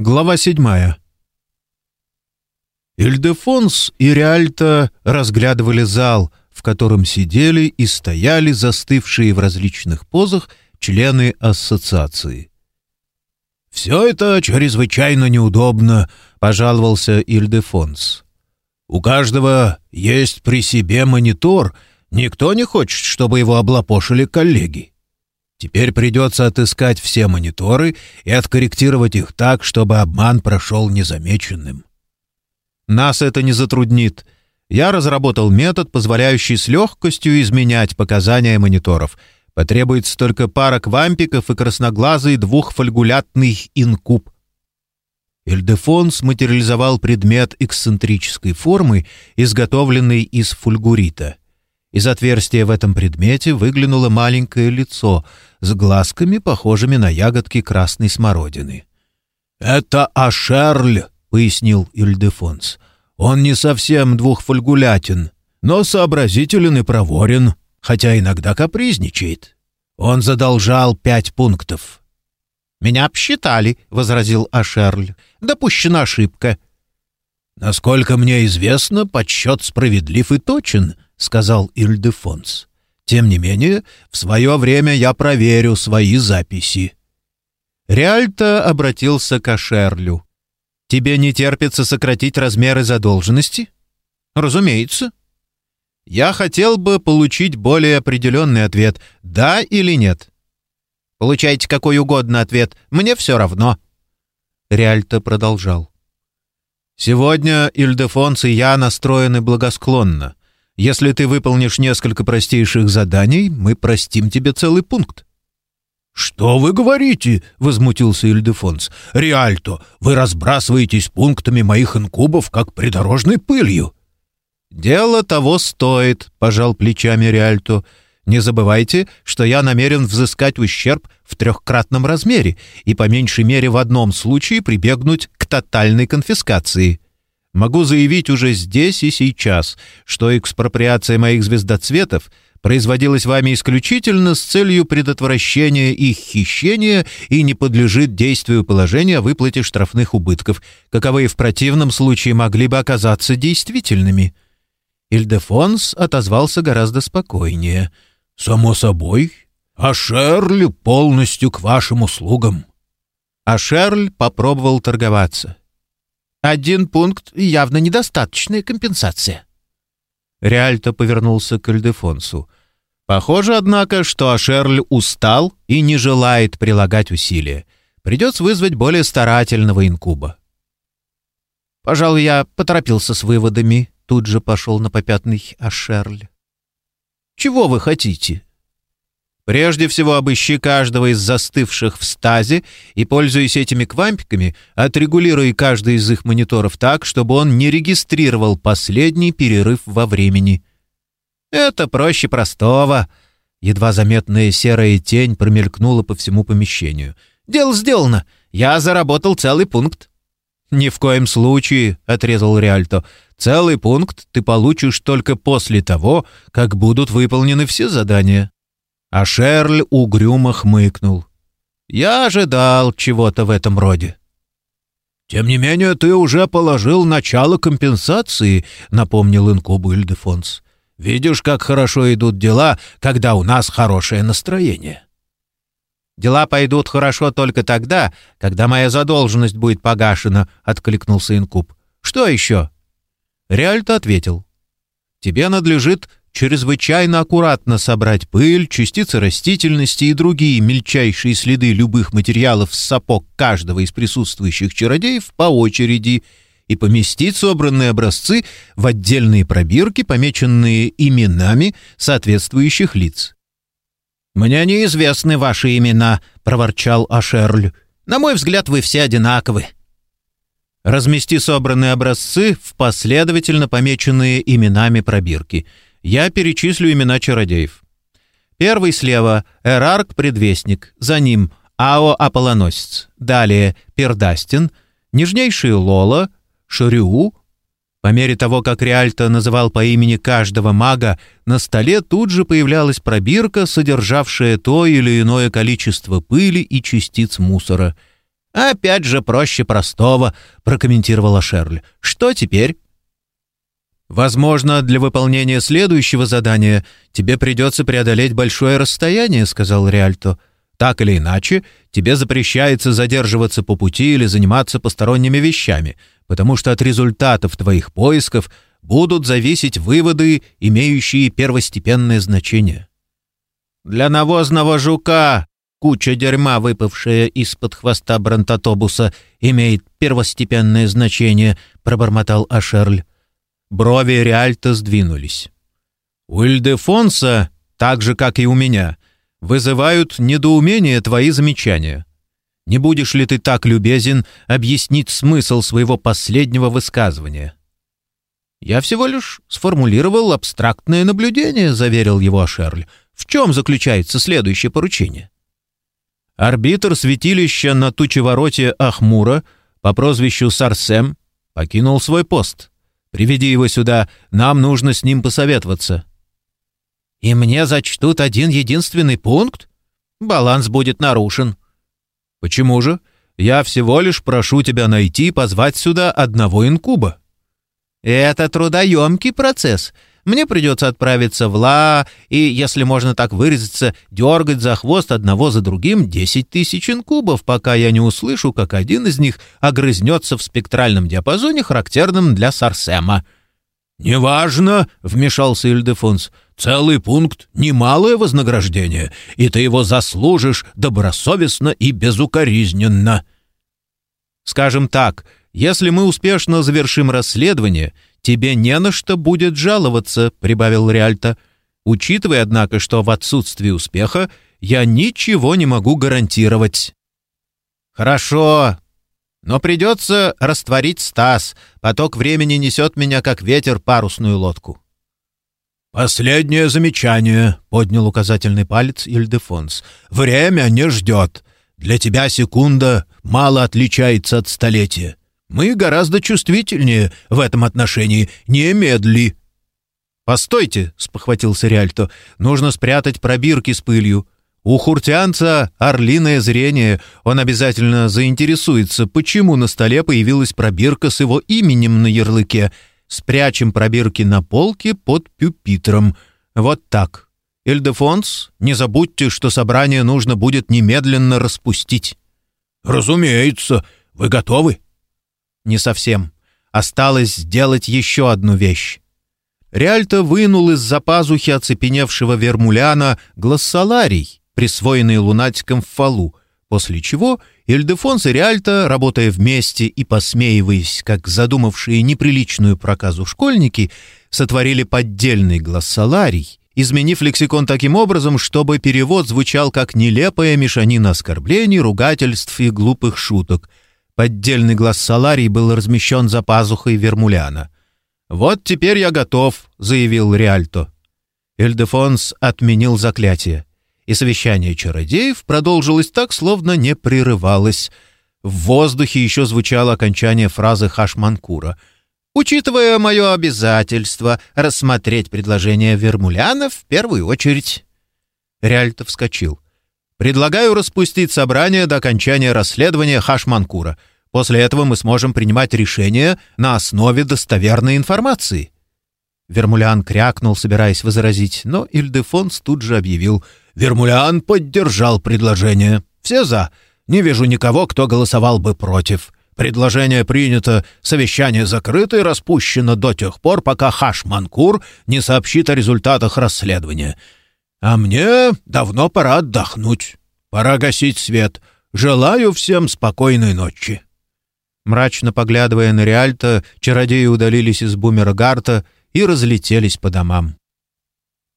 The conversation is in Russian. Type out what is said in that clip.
Глава седьмая. Ильдефонс и Реальто разглядывали зал, в котором сидели и стояли застывшие в различных позах члены ассоциации. «Все это чрезвычайно неудобно», — пожаловался Ильдефонс. «У каждого есть при себе монитор, никто не хочет, чтобы его облапошили коллеги. Теперь придется отыскать все мониторы и откорректировать их так, чтобы обман прошел незамеченным. Нас это не затруднит. Я разработал метод, позволяющий с легкостью изменять показания мониторов. Потребуется только пара квампиков и красноглазый двухфольгулятный инкуб. Эльдефонс материализовал предмет эксцентрической формы, изготовленный из фульгурита. Из отверстия в этом предмете выглянуло маленькое лицо с глазками, похожими на ягодки красной смородины. «Это Ашерль», — пояснил Ильдефонс. «Он не совсем двухфольгулятен, но сообразителен и проворен, хотя иногда капризничает. Он задолжал пять пунктов». «Меня обсчитали», — возразил Ашерль. «Допущена ошибка». «Насколько мне известно, подсчет справедлив и точен», — сказал Ильдефонс. «Тем не менее, в свое время я проверю свои записи». Реальто обратился к Ашерлю. «Тебе не терпится сократить размеры задолженности?» «Разумеется». «Я хотел бы получить более определенный ответ, да или нет». «Получайте какой угодно ответ, мне все равно». Реальто продолжал. «Сегодня Ильдефонс и я настроены благосклонно. Если ты выполнишь несколько простейших заданий, мы простим тебе целый пункт». «Что вы говорите?» — возмутился Ильдефонс. «Реальто, вы разбрасываетесь пунктами моих инкубов, как придорожной пылью». «Дело того стоит», — пожал плечами Реальто. «Не забывайте, что я намерен взыскать ущерб в трехкратном размере и по меньшей мере в одном случае прибегнуть к тотальной конфискации». Могу заявить уже здесь и сейчас, что экспроприация моих звездоцветов производилась вами исключительно с целью предотвращения их хищения и не подлежит действию положения о выплате штрафных убытков, каковые в противном случае могли бы оказаться действительными». Ильдефонс отозвался гораздо спокойнее. «Само собой. А Шерль полностью к вашим услугам». А Шерль попробовал торговаться. Один пункт — явно недостаточная компенсация. Реальто повернулся к Эльдефонсу. Похоже, однако, что Ашерль устал и не желает прилагать усилия. Придется вызвать более старательного инкуба. Пожалуй, я поторопился с выводами. Тут же пошел на попятный Ашерль. «Чего вы хотите?» Прежде всего обыщи каждого из застывших в стазе и, пользуясь этими квампиками, отрегулируй каждый из их мониторов так, чтобы он не регистрировал последний перерыв во времени. Это проще простого. Едва заметная серая тень промелькнула по всему помещению. Дело сделано. Я заработал целый пункт. «Ни в коем случае», — отрезал Реальто. «Целый пункт ты получишь только после того, как будут выполнены все задания». А Шерль угрюмо хмыкнул. «Я ожидал чего-то в этом роде». «Тем не менее, ты уже положил начало компенсации», — напомнил инкубу Ильдефонс. «Видишь, как хорошо идут дела, когда у нас хорошее настроение». «Дела пойдут хорошо только тогда, когда моя задолженность будет погашена», — откликнулся инкуб. «Что еще?» Реальто ответил. «Тебе надлежит чрезвычайно аккуратно собрать пыль, частицы растительности и другие мельчайшие следы любых материалов с сапог каждого из присутствующих чародеев по очереди и поместить собранные образцы в отдельные пробирки, помеченные именами соответствующих лиц. «Мне неизвестны ваши имена», — проворчал Ашерль. «На мой взгляд, вы все одинаковы». Размести собранные образцы в последовательно помеченные именами пробирки — я перечислю имена чародеев. Первый слева — Эрарк-предвестник, за ним — Ао-Аполлоносец, далее — Пердастин, нежнейший Лола, Шорю. По мере того, как Реальто называл по имени каждого мага, на столе тут же появлялась пробирка, содержавшая то или иное количество пыли и частиц мусора. «Опять же проще простого», — прокомментировала Шерль. «Что теперь?» «Возможно, для выполнения следующего задания тебе придется преодолеть большое расстояние», — сказал Риальто. «Так или иначе, тебе запрещается задерживаться по пути или заниматься посторонними вещами, потому что от результатов твоих поисков будут зависеть выводы, имеющие первостепенное значение». «Для навозного жука куча дерьма, выпавшая из-под хвоста бронтотобуса, имеет первостепенное значение», — пробормотал Ашерль. Брови Риальто сдвинулись. «У Ильдефонса, так же, как и у меня, вызывают недоумение твои замечания. Не будешь ли ты так любезен объяснить смысл своего последнего высказывания?» «Я всего лишь сформулировал абстрактное наблюдение», — заверил его Ашерль. «В чем заключается следующее поручение?» Арбитр святилища на тучевороте Ахмура по прозвищу Сарсем покинул свой пост. Приведи его сюда, нам нужно с ним посоветоваться». «И мне зачтут один единственный пункт? Баланс будет нарушен». «Почему же? Я всего лишь прошу тебя найти и позвать сюда одного инкуба». «Это трудоемкий процесс. Мне придется отправиться в Ла и, если можно так выразиться, дергать за хвост одного за другим десять тысяч инкубов, пока я не услышу, как один из них огрызнется в спектральном диапазоне, характерном для Сарсема». «Неважно», — вмешался Ильдефонс, — «целый пункт — немалое вознаграждение, и ты его заслужишь добросовестно и безукоризненно». «Скажем так, если мы успешно завершим расследование, тебе не на что будет жаловаться», — прибавил Риальто. «Учитывая, однако, что в отсутствии успеха я ничего не могу гарантировать». «Хорошо, но придется растворить Стас. Поток времени несет меня, как ветер, парусную лодку». «Последнее замечание», — поднял указательный палец Ильдефонс. «Время не ждет. Для тебя секунда мало отличается от столетия. Мы гораздо чувствительнее в этом отношении. Не медли». «Постойте», — спохватился Риальто, — «нужно спрятать пробирки с пылью. У хуртианца орлиное зрение. Он обязательно заинтересуется, почему на столе появилась пробирка с его именем на ярлыке. Спрячем пробирки на полке под пюпитром. Вот так. Эльдефонс, не забудьте, что собрание нужно будет немедленно распустить». «Разумеется. Вы готовы?» Не совсем. Осталось сделать еще одну вещь. Риальто вынул из-за пазухи оцепеневшего вермуляна глоссоларий, присвоенный лунатиком в фалу, после чего Ильдефонс и Риальто, работая вместе и посмеиваясь, как задумавшие неприличную проказу школьники, сотворили поддельный глоссоларий, изменив лексикон таким образом, чтобы перевод звучал как нелепая мешанина оскорблений, ругательств и глупых шуток — Поддельный глаз Саларий был размещен за пазухой Вермуляна. «Вот теперь я готов», — заявил Риальто. Эльдефонс отменил заклятие, и совещание чародеев продолжилось так, словно не прерывалось. В воздухе еще звучало окончание фразы Хашманкура. «Учитывая мое обязательство рассмотреть предложение Вермуляна в первую очередь». Риальто вскочил. «Предлагаю распустить собрание до окончания расследования Хашманкура. После этого мы сможем принимать решения на основе достоверной информации». Вермулян крякнул, собираясь возразить, но Ильдефонс тут же объявил. «Вермулян поддержал предложение. Все за. Не вижу никого, кто голосовал бы против. Предложение принято, совещание закрыто и распущено до тех пор, пока Хашманкур не сообщит о результатах расследования. А мне давно пора отдохнуть. Пора гасить свет. Желаю всем спокойной ночи». Мрачно поглядывая на Риальто, чародеи удалились из Бумерагарта и разлетелись по домам.